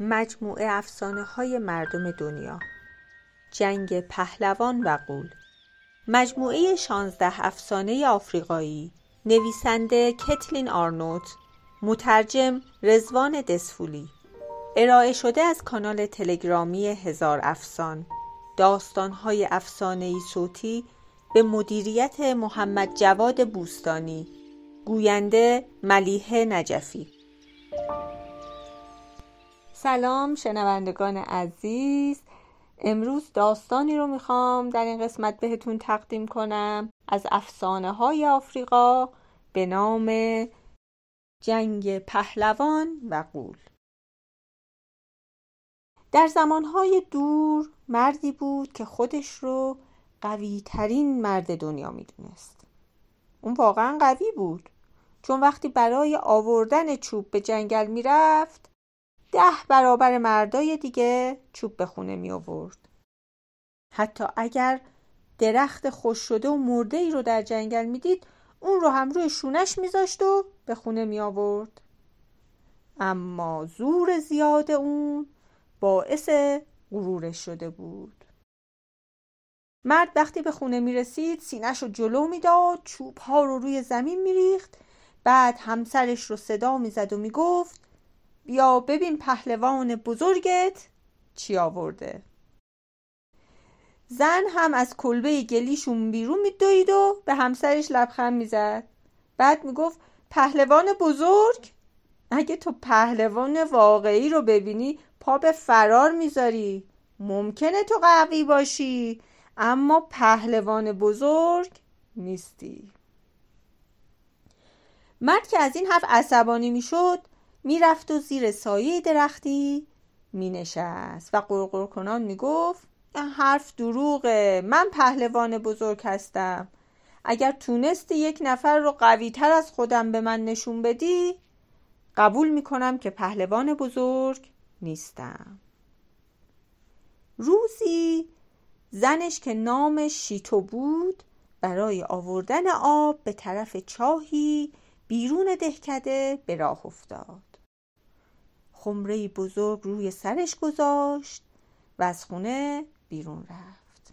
مجموعه افسانه های مردم دنیا. جنگ پهلوان و قول مجموعه شانزده افسانه آفریقایی. نویسنده کتلین آرنوت مترجم رزوان دسفولی. ارائه شده از کانال تلگرامی هزار افسان. داستانهای افسانهای صوتی به مدیریت محمد جواد بوستانی. گوینده ملیحه نجفی. سلام شنوندگان عزیز. امروز داستانی رو می‌خوام در این قسمت بهتون تقدیم کنم از افسانه های آفریقا به نام جنگ پهلوان و قول در زمانهای دور مردی بود که خودش رو قوی ترین مرد دنیا می‌دونست. اون واقعا قوی بود. چون وقتی برای آوردن چوب به جنگل می‌رفت ده برابر مردای دیگه چوب به خونه می آورد. حتی اگر درخت خوش شده و مرده ای رو در جنگل می‌دید اون رو هم روی شونش میذاشت و به خونه می آورد. اما زور زیاد اون باعث غرورش شده بود. مرد وقتی به خونه می رسید سینش رو جلو می‌داد چوب ها رو روی زمین می ریخت بعد همسرش رو صدا می‌زد و می‌گفت بیا ببین پهلوان بزرگت چی آورده؟ زن هم از کلبه گلیشون بیرون میدوید و به همسرش لبخند می‌زد. بعد می‌گفت پهلوان بزرگ؟ اگه تو پهلوان واقعی رو ببینی پا به فرار می‌ذاری. ممکنه تو قوی باشی اما پهلوان بزرگ نیستی. مرد که از این حرف عصبانی می‌شد می‌رفت و زیر سایه درختی مینشست و قرقر کنان می‌گفت این حرف دروغه من پهلوان بزرگ هستم. اگر تونستی یک نفر رو قوی تر از خودم به من نشون بدی قبول می‌کنم که پهلوان بزرگ نیستم. روزی زنش که نامش شیتو بود برای آوردن آب به طرف چاهی بیرون دهکده به راه افتاد. خمره بزرگ روی سرش گذاشت و از خونه بیرون رفت.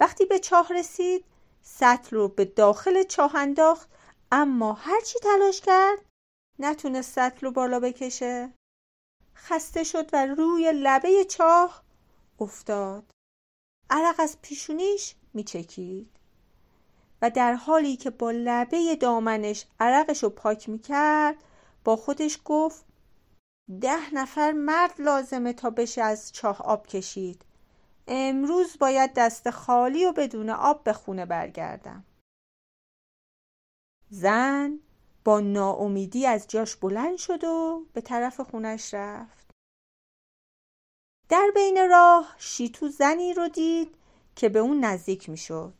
وقتی به چاه رسید سطل رو به داخل چاه انداخت اما هرچی تلاش کرد نتونست سطل رو بالا بکشه. خسته شد و روی لبه چاه افتاد. عرق از پیشونیش میچکید. و در حالی که با لبه دامنش عرقش رو پاک می‌کرد با خودش گفت ده نفر مرد لازمه تا بشه از چاه آب کشید. امروز باید دست خالی و بدون آب به خونه برگردم. زن با ناامیدی از جاش بلند شد و به طرف خونش رفت. در بین راه شیتو زنی رو دید که به اون نزدیک می‌شد.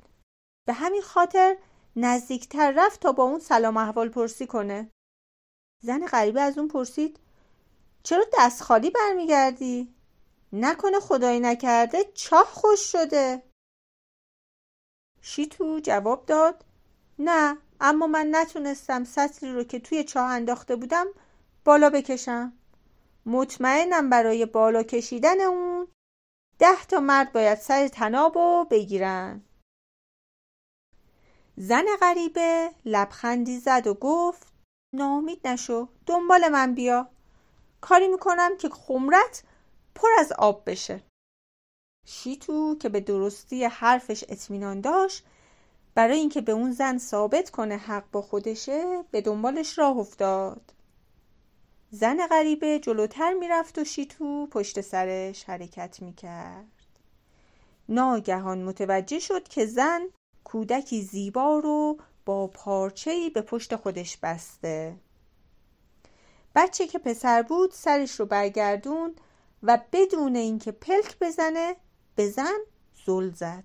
به همین خاطر نزدیکتر رفت تا با اون سلام احوال پرسی کنه. زن غریبه از اون پرسید چرا دست خالی برمیگردی؟ نکنه خدایی نکرده چاه خوش شده. شیتو جواب داد نه اما من نتونستم سطلی رو که توی چاه انداخته بودم بالا بکشم. مطمئنم برای بالا کشیدن اون ده تا مرد باید سر تناب و بگیرن. زن غریبه لبخندی زد و گفت نامید نشو دنبال من بیا. کاری می‌کنم که خمرت پر از آب بشه. شیتو که به درستی حرفش اطمینان داشت برای اینکه به اون زن ثابت کنه حق با خودشه به دنبالش راه افتاد. زن غریبه جلوتر می‌رفت و شیتو پشت سرش حرکت می‌کرد. ناگهان متوجه شد که زن کودکی زیبا رو با پارچه‌ای به پشت خودش بسته. بچه که پسر بود سرش رو برگردون و بدون اینکه پلک بزنه به زن زل زد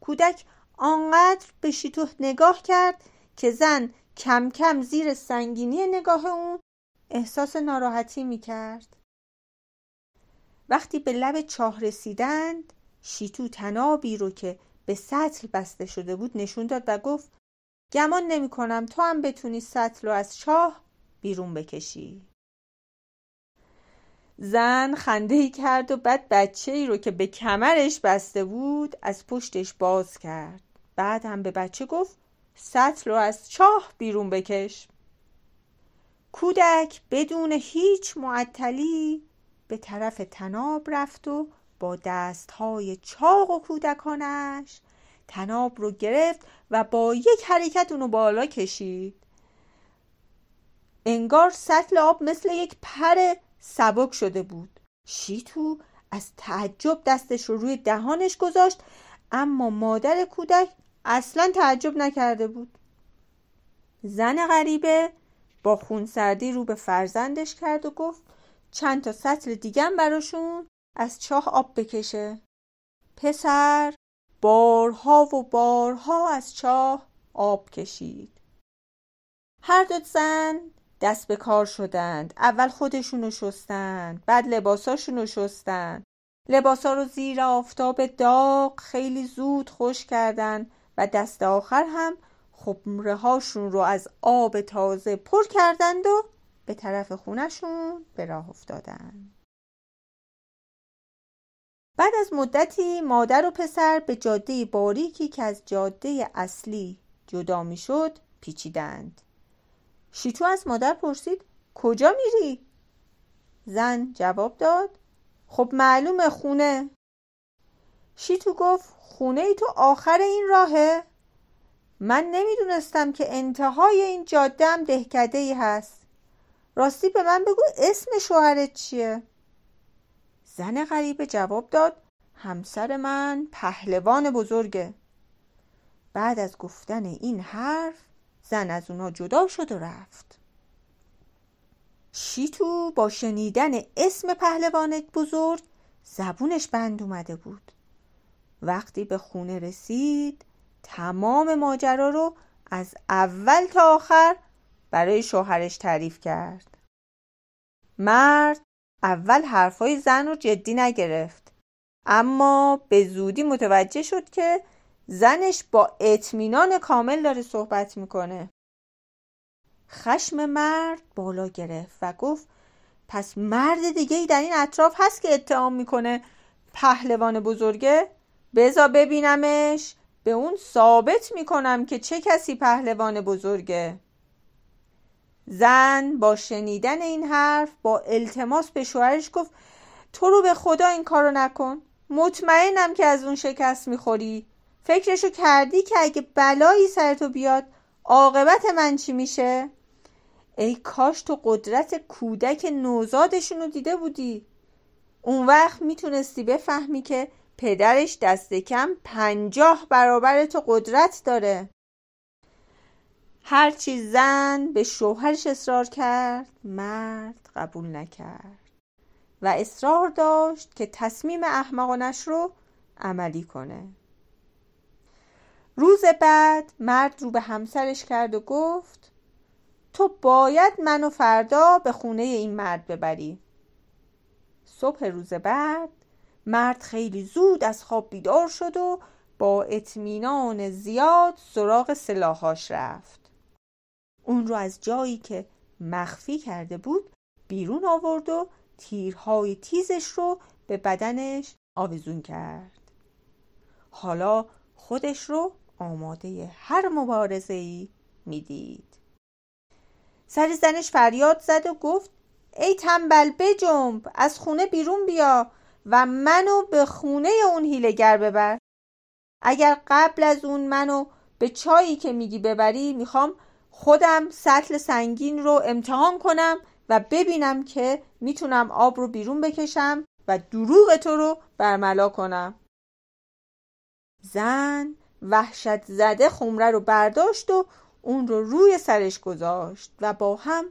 کودک آنقدر به شیتو نگاه کرد که زن کم کم زیر سنگینی نگاه اون احساس ناراحتی می کرد. وقتی به لب چاه رسیدند شیتو تنابی رو که به سطل بسته شده بود نشون داد و گفت گمان نمی کنم تو هم بتونی سطل رو از چاه بیرون بکشی. زن خنده ای کرد و بعد بچه ای رو که به کمرش بسته بود از پشتش باز کرد. بعد هم به بچه گفت سطل رو از چاه بیرون بکش. کودک بدون هیچ معطلی به طرف تناب رفت و با دستهای چاق و کودکانش تناب رو گرفت و با یک حرکت اونو بالا کشید. انگار سطل آب مثل یک پر سبک شده بود. شیتو از تعجب دستش رو روی دهانش گذاشت اما مادر کودک اصلا تعجب نکرده بود. زن غریبه با خونسردی رو به فرزندش کرد و گفت چند تا سطل دیگم براشون از چاه آب بکشه. پسر بارها و بارها از چاه آب کشید. هر دو زن دست به کار شدند. اول خودشونو شستند بعد لباساشونو شستند. لباسا رو زیر آفتاب داغ خیلی زود خوش کردند و دست آخر هم خمره هاشون رو از آب تازه پر کردند و به طرف خونشون به راه افتادند. بعد از مدتی مادر و پسر به جاده باریکی که از جاده اصلی جدا می‌شد پیچیدند. شیتو از مادر پرسید کجا میری؟ زن جواب داد خب معلومه خونه شیتو گفت خونه ای تو آخر این راهه؟ من نمی‌دونستم که انتهای این جاده هم دهکده ای هست راستی به من بگو اسم شوهرت چیه؟ زن غریبه جواب داد همسر من پهلوان بزرگه بعد از گفتن این حرف زن از اونا جدا شد و رفت. شیتو با شنیدن اسم پهلوان بزرگ زبونش بند اومده بود. وقتی به خونه رسید تمام ماجرا رو از اول تا آخر برای شوهرش تعریف کرد. مرد اول حرفای زن رو جدی نگرفت اما به زودی متوجه شد که زنش با اطمینان کامل داره صحبت می‌کنه. خشم مرد بالا گرفت و گفت پس مرد دیگه ای در این اطراف هست که اتهام می‌کنه پهلوان بزرگه؟ بزا ببینمش. به اون ثابت می‌کنم که چه کسی پهلوان بزرگه. زن با شنیدن این حرف با التماس به شوهرش گفت تو رو به خدا این کارو نکن. مطمئنم که از اون شکست می‌خوری. فکرشو کردی که اگه بلایی سرتو بیاد عاقبت من چی میشه؟ ای کاش تو قدرت کودک نوزادشونو دیده بودی. اون وقت می‌تونستی بفهمی که پدرش دست کم پنجاه برابر تو قدرت داره. هرچی زن به شوهرش اصرار کرد مرد قبول نکرد و اصرار داشت که تصمیم احمقانش رو عملی کنه. روز بعد مرد رو به همسرش کرد و گفت تو باید منو فردا به خونه این مرد ببری. صبح روز بعد مرد خیلی زود از خواب بیدار شد و با اطمینان زیاد سراغ سلاحاش رفت. اون رو از جایی که مخفی کرده بود بیرون آورد و تیرهای تیزش رو به بدنش آویزون کرد. حالا خودش رو آماده هر مبارزه ای می‌دید. سر زنش فریاد زد و گفت ای تنبل بجنب از خونه بیرون بیا و منو به خونه اون هیلگر ببر. اگر قبل از اون منو به چایی که میگی ببری می‌خوام خودم سطل سنگین رو امتحان کنم و ببینم که می‌تونم آب رو بیرون بکشم و دروغ تو رو برملا کنم. زن وحشت زده خمره رو برداشت و اون رو روی سرش گذاشت و با هم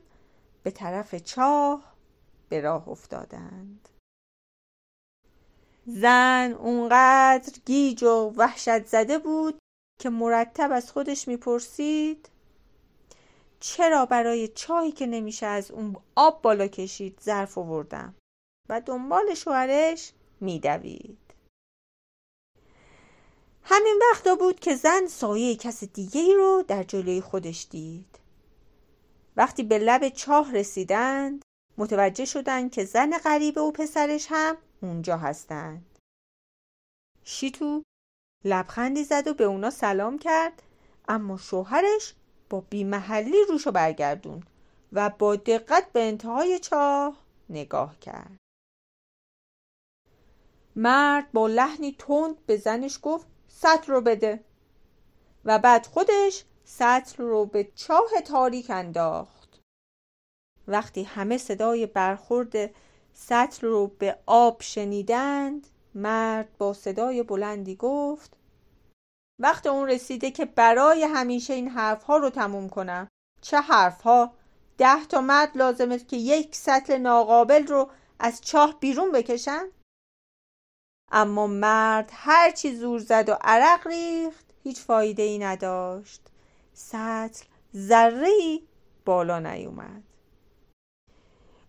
به طرف چاه به راه افتادند. زن اونقدر گیج و وحشت زده بود که مرتب از خودش می‌پرسید چرا برای چاهی که نمیشه از اون آب بالا کشید ظرف آوردم؟ و دنبال شوهرش میدوید. همین وقتا بود که زن سایه کس دیگه رو در جلوی خودش دید. وقتی به لب چاه رسیدند متوجه شدند که زن غریبه و پسرش هم اونجا هستند. شیتو لبخندی زد و به اونا سلام کرد اما شوهرش با بیمحلی روشو برگردون و با دقت به انتهای چاه نگاه کرد. مرد با لحنی تند به زنش گفت سطل رو بده. و بعد خودش سطل رو به چاه تاریک انداخت. وقتی همه صدای برخورد سطل رو به آب شنیدند مرد با صدای بلندی گفت وقت اون رسیده که برای همیشه این حرفها رو تموم کنم. چه حرفها؟ ده تا مرد لازمه که یک سطل ناقابل رو از چاه بیرون بکشن؟ اما مرد هرچی زور زد و عرق ریخت هیچ فایده ای نداشت. سطل ذره ای بالا نیومد.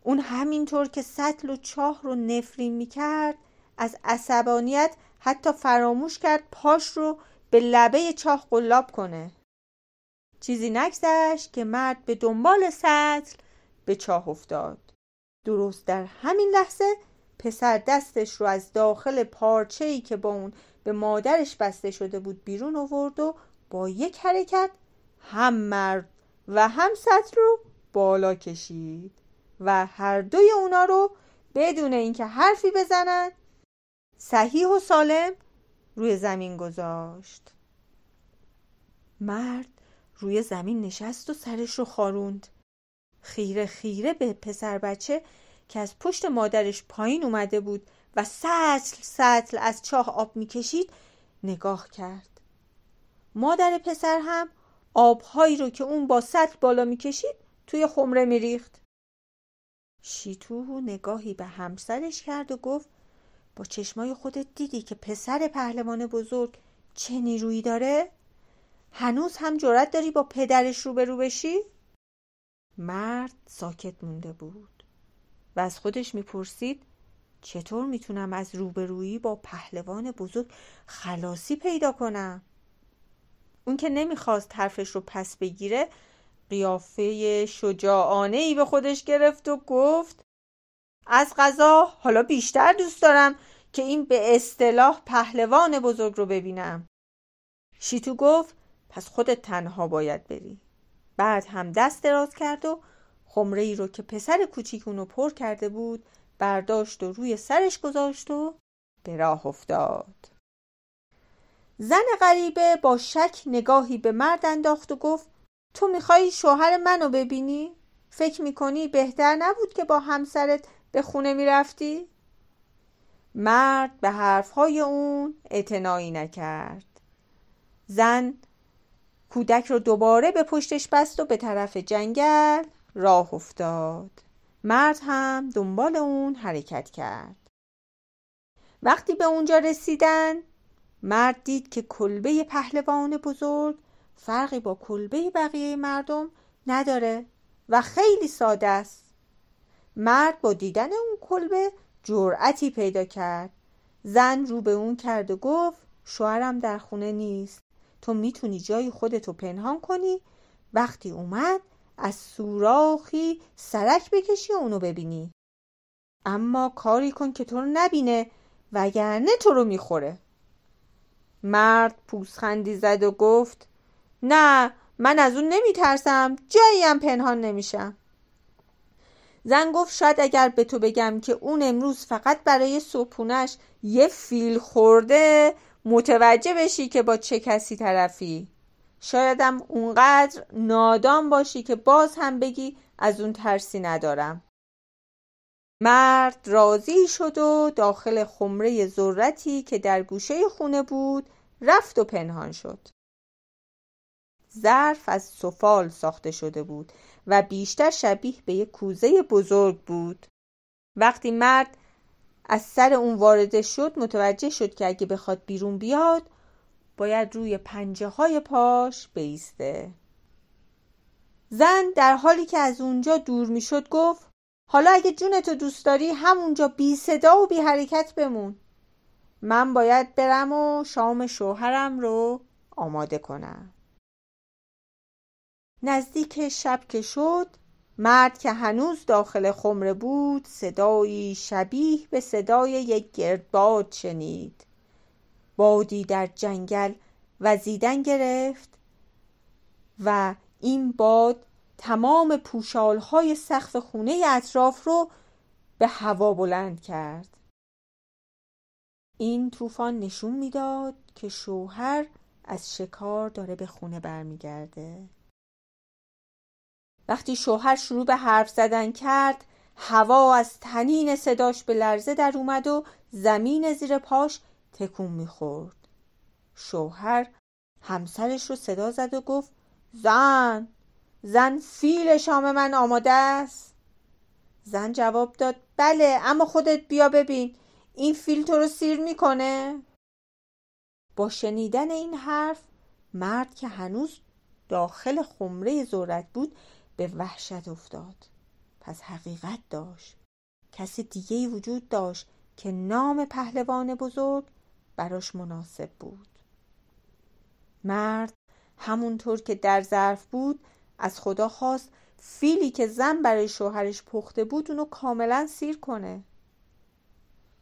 اون همینطور که سطل و چاه رو نفرین می‌کرد از عصبانیت حتی فراموش کرد پاش رو به لبه چاه قلاب کنه. چیزی نگذشت که مرد به دنبال سطل به چاه افتاد. درست در همین لحظه پسر دستش رو از داخل پارچه‌ای که با اون به مادرش بسته شده بود بیرون آورد و با یک حرکت هم مرد و هم سطل رو بالا کشید و هر دوی اونا رو بدون اینکه حرفی بزنن صحیح و سالم روی زمین گذاشت. مرد روی زمین نشست و سرش رو خاروند. خیره خیره به پسر بچه که از پشت مادرش پایین اومده بود و سطل سطل از چاه آب می‌کشید نگاه کرد مادر پسر هم آبهایی رو که اون با سطل بالا می‌کشید توی خمره میریخت شیتو نگاهی به همسرش کرد و گفت با چشمای خودت دیدی که پسر پهلوان بزرگ چه نیرویی داره؟ هنوز هم جرأت داری با پدرش روبرو بشی؟ مرد ساکت مونده بود و از خودش می‌پرسید چطور می‌تونم از روبرویی با پهلوان بزرگ خلاصی پیدا کنم؟ اون که نمی‌خواست حرفش رو پس بگیره قیافه شجاعانه ای به خودش گرفت و گفت از غذا حالا بیشتر دوست دارم که این به اصطلاح پهلوان بزرگ رو ببینم شیتو گفت پس خودت تنها باید بری بعد هم دست دراز کرد و خمره ای رو که پسر کوچیک اونو پر کرده بود برداشت و روی سرش گذاشت و به راه افتاد زن غریبه با شک نگاهی به مرد انداخت و گفت تو می‌خوای شوهر منو ببینی؟ فکر می‌کنی بهتر نبود که با همسرت به خونه می‌رفتی؟ مرد به حرفهای اون اعتنایی نکرد زن کودک رو دوباره به پشتش بست و به طرف جنگل راه افتاد. مرد هم دنبال اون حرکت کرد. وقتی به اونجا رسیدن مرد دید که کلبه پهلوان بزرگ فرقی با کلبه بقیه مردم نداره و خیلی ساده است. مرد با دیدن اون کلبه جرأتی پیدا کرد. زن رو به اون کرد و گفت شوهرم در خونه نیست. تو می‌تونی جای خودتو پنهان کنی. وقتی اومد از سوراخی سرک بکشی و اونو ببینی. اما کاری کن که تو رو نبینه وگرنه تو رو می‌خوره. مرد پوزخندی زد و گفت نه من از اون نمیترسم جاییم پنهان نمیشم. زن گفت شاید اگر به تو بگم که اون امروز فقط برای صبحونش یه فیل خورده متوجه بشی که با چه کسی طرفی. شایدم اونقدر نادان باشی که باز هم بگی از اون ترسی ندارم. مرد راضی شد و داخل خمره ذرتی که در گوشه خونه بود رفت و پنهان شد. ظرف از سفال ساخته شده بود و بیشتر شبیه به یک کوزه بزرگ بود. وقتی مرد از سر اون وارد شد متوجه شد که اگه بخواد بیرون بیاد باید روی پنجه های پاش بیسته. زن در حالی که از اونجا دور می‌شد گفت حالا اگه جونتو دوست داری همونجا بی صدا و بی حرکت بمون. من باید برم و شام شوهرم رو آماده کنم. نزدیک شب که شد مرد که هنوز داخل خمره بود صدایی شبیه به صدای یک گردباد شنید. بادی در جنگل وزیدن گرفت و این باد تمام پوشالهای سقف خونه اطراف رو به هوا بلند کرد. این طوفان نشون می‌داد که شوهر از شکار داره به خونه برمیگرده. وقتی شوهر شروع به حرف زدن کرد هوا از تنین صداش به لرزه در اومد و زمین زیر پاش تکون می‌خورد. شوهر همسرش رو صدا زد و گفت زن زن فیل شام من آماده است. زن جواب داد بله اما خودت بیا ببین این فیل تو رو سیر می‌کنه. با شنیدن این حرف مرد که هنوز داخل خمره ذرت بود به وحشت افتاد. پس حقیقت داشت. کس دیگه وجود داشت که نام پهلوان بزرگ براش مناسب بود. مرد همونطور که در ظرف بود از خدا خواست فیلی که زن برای شوهرش پخته بود اونو کاملا سیر کنه.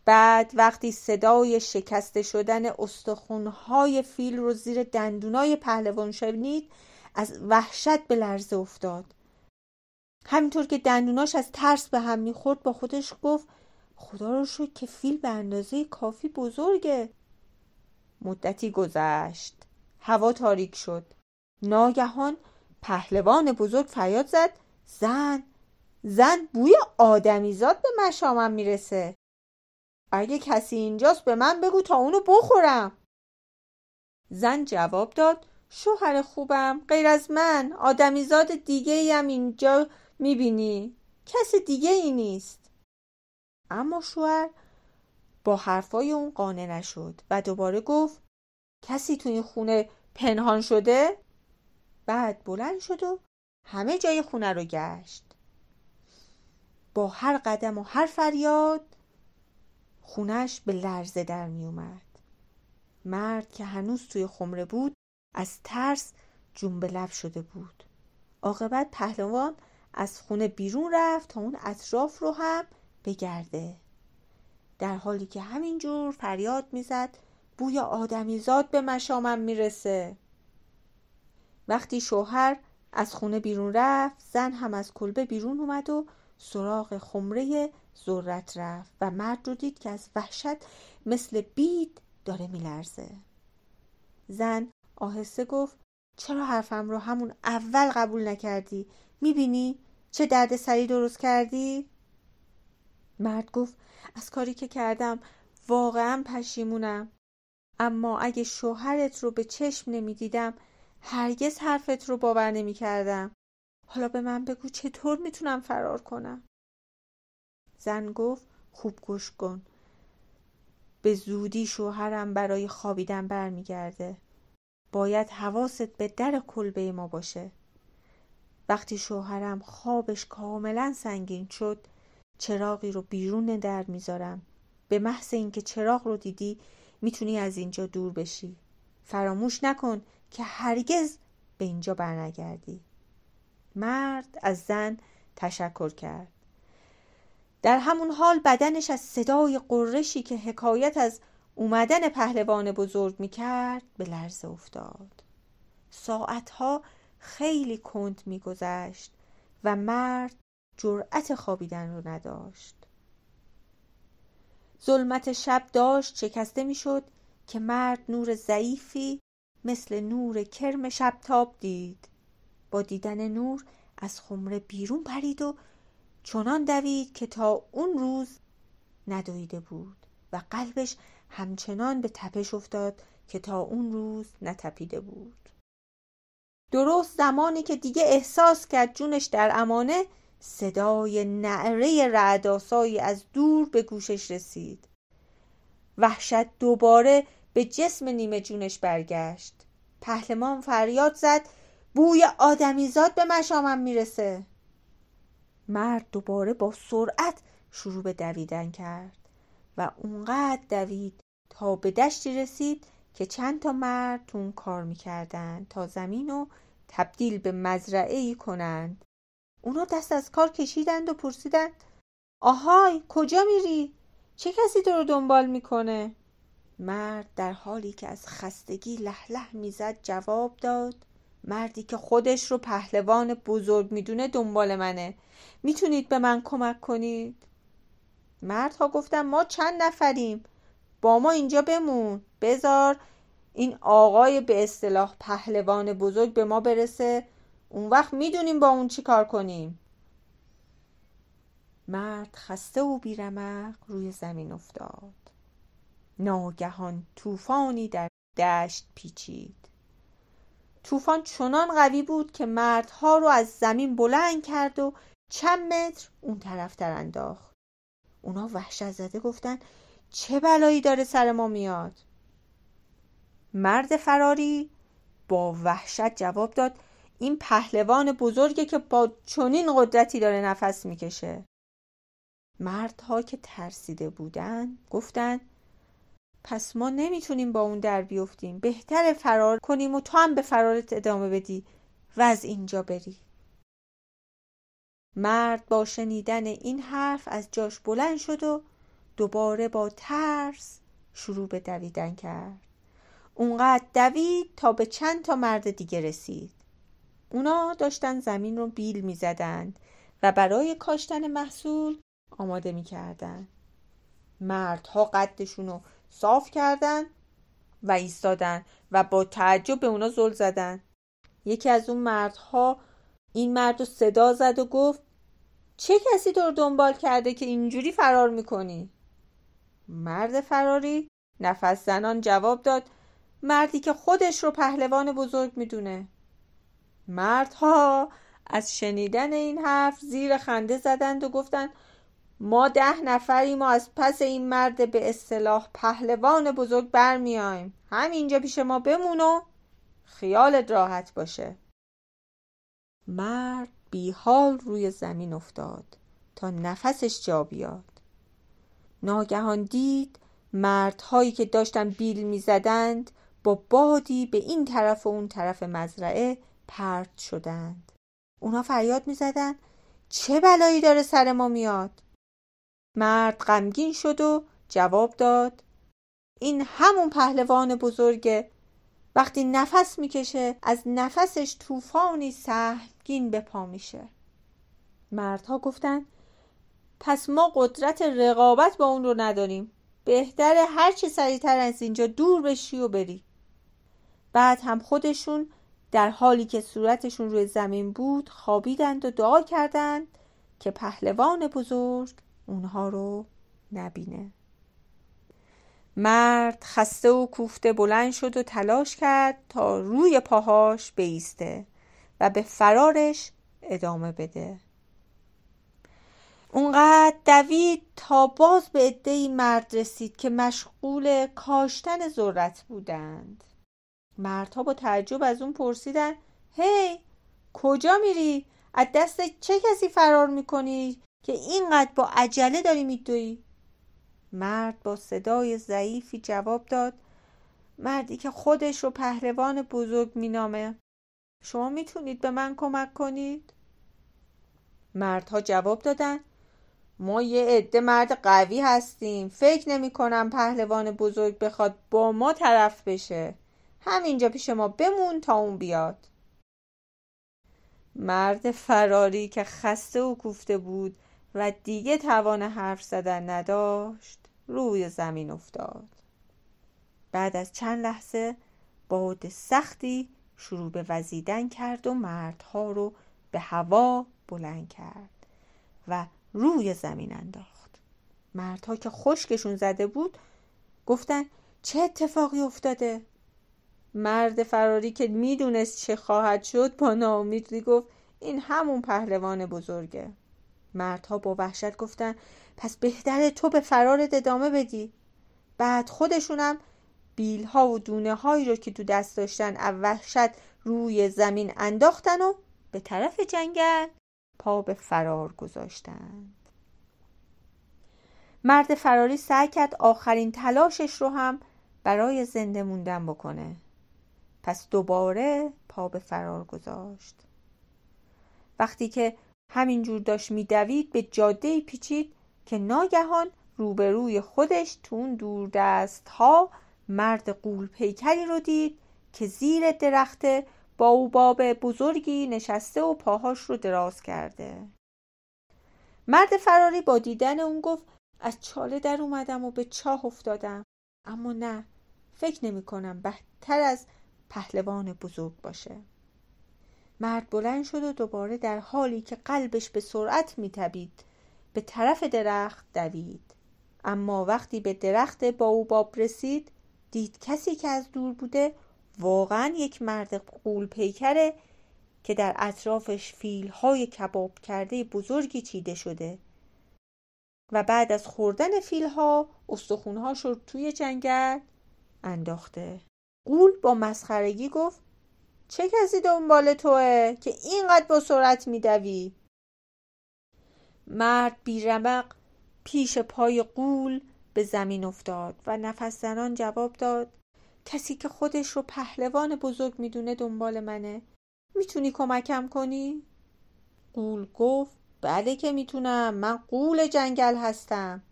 بعد وقتی صدای شکسته شدن استخونهای فیل رو زیر دندونای پهلوان شنید از وحشت به لرزه افتاد. همینطور که دندوناش از ترس به هم می‌خورد با خودش گفت خدا رو شد که فیل به اندازه کافی بزرگه. مدتی گذشت. هوا تاریک شد. ناگهان پهلوان بزرگ فریاد زد. زن زن بوی آدمیزاد به مشامم می‌رسه. اگه کسی اینجاست به من بگو تا اونو بخورم. زن جواب داد. شوهر خوبم غیر از من. آدمیزاد دیگه ایم اینجا می‌بینی. کس دیگه ای نیست. اما شوهر با حرفای اون قانع نشد و دوباره گفت کسی تو این خونه پنهان شده؟ بعد بلند شد و همه جای خونه رو گشت. با هر قدم و هر فریاد خونش به لرزه در می اومد. مرد که هنوز توی خمره بود از ترس جون به لب شده بود. عاقبت پهلوان از خونه بیرون رفت تا اون اطراف رو هم بگرده. در حالی که همینجور فریاد می‌زد بوی آدمیزاد به مشامم می‌رسه. وقتی شوهر از خونه بیرون رفت زن هم از کلبه بیرون اومد و سراغ خمره ذرت رفت و مرد رو دید که از وحشت مثل بید داره میلرزه. زن آهسته گفت چرا حرفم رو همون اول قبول نکردی؟ می‌بینی چه درد سری درست کردی؟ مرد گفت از کاری که کردم واقعا پشیمونم. اما اگه شوهرت رو به چشم نمی‌دیدم هرگز حرفت رو باور نمی کردم. حالا به من بگو چطور می‌تونم فرار کنم؟ زن گفت خوب گوش کن. به زودی شوهرم برای خوابیدن برمیگرده. باید حواست به در کلبه ما باشه. وقتی شوهرم خوابش کاملا سنگین شد چراغی رو بیرون در می‌ذارم. به محض اینکه چراغ رو دیدی می‌تونی از اینجا دور بشی. فراموش نکن که هرگز به اینجا برنگردی. مرد از زن تشکر کرد. در همون حال بدنش از صدای قرشی که حکایت از اومدن پهلوان بزرگ می‌کرد به لرزه افتاد. ساعتها خیلی کند میگذشت و مرد جرأت خوابیدن رو نداشت. ظلمت شب داشت شکسته می‌شد که مرد نور ضعیفی مثل نور کرم شبتاب دید. با دیدن نور از خمره بیرون پرید و چنان دوید که تا اون روز ندویده بود و قلبش همچنان به تپش افتاد که تا اون روز نتپیده بود. درست زمانی که دیگه احساس کرد جونش در امانه صدای نعره رعداسایی از دور به گوشش رسید. وحشت دوباره به جسم نیمه جونش برگشت. پهلمان فریاد زد بوی آدمیزاد به مشامم می‌رسه. مرد دوباره با سرعت شروع به دویدن کرد و اونقدر دوید تا به دشتی رسید که چند تا مرد تون کار می‌کردن تا زمین رو تبدیل به مزرعه ای کنند. اونا دست از کار کشیدند و پرسیدند آهای کجا میری؟ چه کسی تو رو دنبال می‌کنه؟ مرد در حالی که از خستگی لح لح می‌زد جواب داد مردی که خودش رو پهلوان بزرگ می‌دونه دنبال منه می‌تونید به من کمک کنید؟ مردها گفتن ما چند نفریم با ما اینجا بمون بزار این آقای به اصطلاح پهلوان بزرگ به ما برسه اون وقت می‌دونیم با اون چی کار کنیم. مرد خسته و بیرمق روی زمین افتاد. ناگهان طوفانی در دشت پیچید. طوفان چنان قوی بود که مردها رو از زمین بلند کرد و چند متر اون طرف تر انداخت. اونا وحشت زده گفتن چه بلایی داره سر ما میاد؟ مرد فراری با وحشت جواب داد این پهلوان بزرگه که با چنین قدرتی داره نفس می‌کشه. مردها که ترسیده بودن گفتن پس ما نمی‌تونیم با اون در بیفتیم. بهتر فرار کنیم و تو هم به فرارت ادامه بدی و از اینجا بری. مرد با شنیدن این حرف از جاش بلند شد و دوباره با ترس شروع به دویدن کرد. اونقدر دوید تا به چند تا مرد دیگه رسید. اونا داشتن زمین رو بیل می زدند و برای کاشتن محصول آماده می کردن. مردها قدشون رو صاف کردن و ایستادن و با تعجب به اونا زل زدن یکی از اون مردها این مرد رو صدا زد و گفت چه کسی تو رو دنبال کرده که اینجوری فرار می‌کنی؟ مرد فراری نفس زنان جواب داد مردی که خودش رو پهلوان بزرگ می‌دونه مردها از شنیدن این حرف زیر خنده زدند و گفتند ما ده نفریم و از پس این مرد به اصطلاح پهلوان بزرگ برمیایم همینجا پیش ما بمون و خیالت راحت باشه. مرد بیحال روی زمین افتاد تا نفسش جا بیاد. ناگهان دید مردهایی که داشتن بیل می‌زدند با بادی به این طرف و اون طرف مزرعه پرت شدند. اونا فریاد می‌زدند چه بلایی داره سر ما میاد؟ مرد غمگین شد و جواب داد این همون پهلوان بزرگه. وقتی نفس می‌کشه از نفسش طوفانی سهمگین به پا میشه. مردها گفتن پس ما قدرت رقابت با اون رو نداریم. بهتره هرچی سریعتر از اینجا دور بشی و بری. بعد هم خودشون در حالی که صورتشون روی زمین بود خوابیدند و دعا کردند که پهلوان بزرگ اونها رو نبینه. مرد خسته و کوفته بلند شد و تلاش کرد تا روی پاهاش بیسته و به فرارش ادامه بده. اونقدر دوید تا باز به عدهای مرد رسید که مشغول کاشتن ذرت بودند. مردها با تعجب از اون پرسیدن هی کجا میری؟ از دست چه کسی فرار می‌کنی که اینقدر با عجله داری میدوی؟ مرد با صدای ضعیفی جواب داد مردی که خودش رو پهلوان بزرگ مینامه شما می‌تونید به من کمک کنید؟ مردها جواب دادن ما یه عده مرد قوی هستیم فکر نمی کنم پهلوان بزرگ بخواد با ما طرف بشه همینجا پیش ما بمون تا اون بیاد. مرد فراری که خسته و کوفته بود و دیگه توان حرف زدن نداشت روی زمین افتاد. بعد از چند لحظه باد سختی شروع به وزیدن کرد و مردها رو به هوا بلند کرد و روی زمین انداخت. مردها که خشکشون زده بود گفتن چه اتفاقی افتاده؟ مرد فراری که می‌دونست چه خواهد شد با ناامیدی گفت این همون پهلوان بزرگه. مردها با وحشت گفتن پس بهتره تو به فرارت ادامه بدی. بعد خودشونم بیلها و دونه هایی رو که تو دست داشتن از وحشت روی زمین انداختن و به طرف جنگل پا به فرار گذاشتند مرد فراری سعی کرد آخرین تلاشش رو هم برای زنده موندن بکنه. پس دوباره پا به فرار گذاشت. وقتی که همینجور داشت میدوید به جاده پیچید که ناگهان روبروی خودش تو اون دوردست ها مرد قول پیکری رو دید که زیر درخت با او باب بزرگی نشسته و پاهاش رو دراز کرده. مرد فراری با دیدن اون گفت از چاله در اومدم و به چاه افتادم. اما نه فکر نمی کنم بهتر از پهلوان بزرگ باشه. مرد بلند شد و دوباره در حالی که قلبش به سرعت میتبید به طرف درخت دوید. اما وقتی به درخت با او باب رسید دید کسی که از دور بوده واقعا یک مرد قول پیکره که در اطرافش فیلهای کباب کرده بزرگی چیده شده و بعد از خوردن فیلها استخونهاش رو توی جنگل انداخته. قول با مسخرگی گفت چه کسی دنبال توه که اینقدر با سرعت میدوی؟ مرد بیرمق پیش پای قول به زمین افتاد و نفس زنان جواب داد کسی که خودش رو پهلوان بزرگ می‌دونه دنبال منه. می‌تونی کمکم کنی؟ قول گفت بله که می‌تونم. من قول جنگل هستم.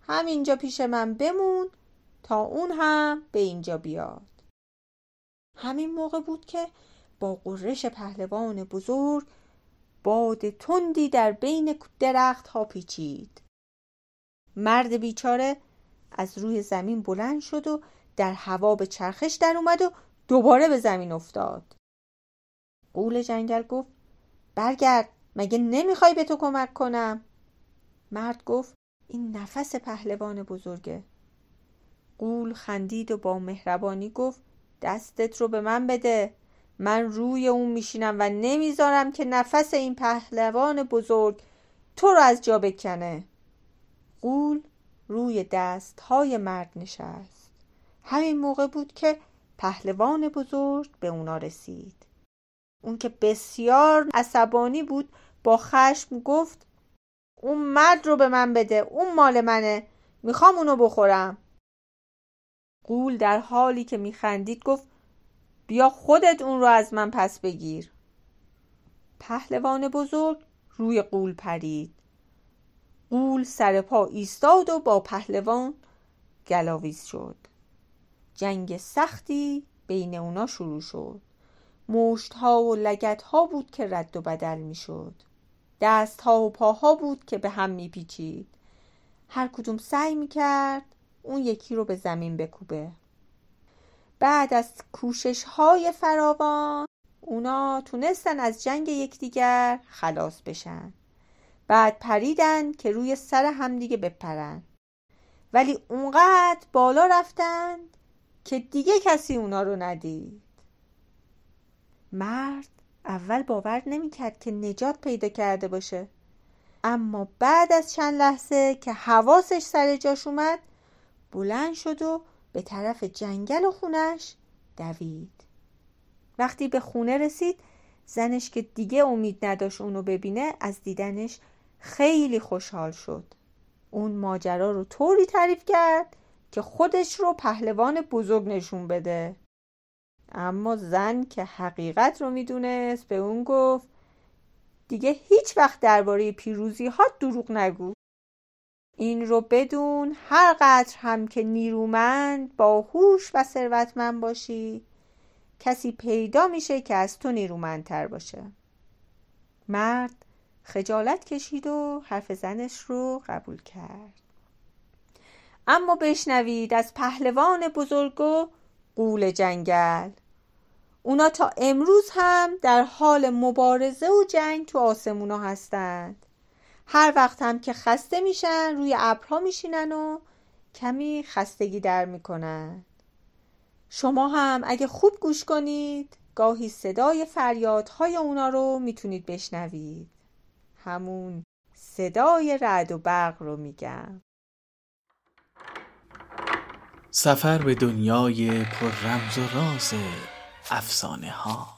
همینجا پیش من بمون تا اون هم به اینجا بیاد. همین موقع بود که با قررش پهلوان بزرگ باد تندی در بین درخت ها پیچید. مرد بیچاره از روی زمین بلند شد و در هوا به چرخش در اومد و دوباره به زمین افتاد. قول جنگل گفت برگرد مگه نمی‌خوای به تو کمک کنم؟ مرد گفت این نفس پهلوان بزرگه. قول خندید و با مهربانی گفت دستت رو به من بده. من روی اون میشینم و نمی‌ذارم که نفس این پهلوان بزرگ تو رو از جا بکنه. قول روی دست های مرد نشست. همین موقع بود که پهلوان بزرگ به اونا رسید. اون که بسیار عصبانی بود با خشم گفت اون مرد رو به من بده اون مال منه می‌خوام اونو بخورم. قول در حالی که میخندید گفت بیا خودت اون رو از من پس بگیر. پهلوان بزرگ روی قول پرید. قول سر پا ایستاد و با پهلوان گلاویز شد. جنگ سختی بین اونا شروع شد. مشت ها و لگت ها بود که رد و بدل می شد دست ها و پاها بود که به هم می پیچید هر کدوم سعی می کرد اون یکی رو به زمین بکوبه. بعد از کوشش های فراوان اونا تونستن از جنگ یکدیگر خلاص بشن. بعد پریدن که روی سر همدیگه بپرن. ولی اونقدر بالا رفتن که دیگه کسی اونا رو ندید. مرد اول باور نمی‌کرد که نجات پیدا کرده باشه. اما بعد از چند لحظه که حواسش سر جاش اومد بلند شد و به طرف جنگل و خونش دوید. وقتی به خونه رسید زنش که دیگه امید نداشت اونو ببینه از دیدنش خیلی خوشحال شد. اون ماجرا رو طوری تعریف کرد که خودش رو پهلوان بزرگ نشون بده. اما زن که حقیقت رو می‌دونست به اون گفت دیگه هیچ وقت درباره پیروزی ها دروغ نگو. این رو بدون هر قدر هم که نیرومند با هوش و ثروتمند باشی کسی پیدا میشه که از تو نیرومندتر باشه. مرد خجالت کشید و حرف زنش رو قبول کرد. اما بشنوید از پهلوان بزرگ و قول جنگل. اونا تا امروز هم در حال مبارزه و جنگ تو آسمونا هستند. هر وقت هم که خسته میشن روی ابرها میشینن و کمی خستگی در می‌کنن. شما هم اگه خوب گوش کنید گاهی صدای فریادهای اونا رو می‌تونید بشنوید. همون صدای رعد و برق رو میگم. سفر به دنیای پر رمز و راز افسانه ها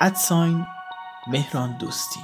ادساین مهران دوستی.